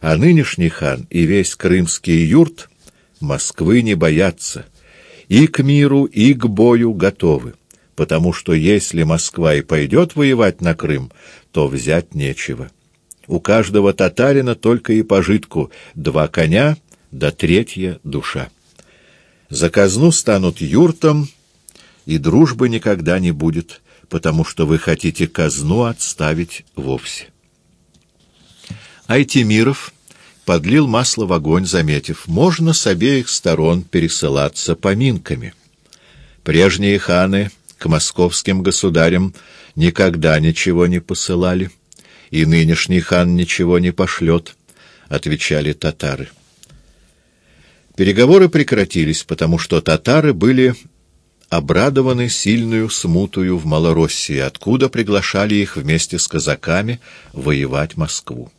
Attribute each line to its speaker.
Speaker 1: А нынешний хан и весь крымский юрт Москвы не боятся, и к миру, и к бою готовы, потому что если Москва и пойдет воевать на Крым, то взять нечего. У каждого татарина только и пожитку два коня да третья душа. За казну станут юртом, и дружбы никогда не будет, потому что вы хотите казну отставить вовсе. Айтимиров подлил масло в огонь, заметив, можно с обеих сторон пересылаться поминками. Прежние ханы к московским государям никогда ничего не посылали, и нынешний хан ничего не пошлет, — отвечали татары. Переговоры прекратились, потому что татары были обрадованы сильную смутую в Малороссии, откуда приглашали их вместе с казаками воевать Москву.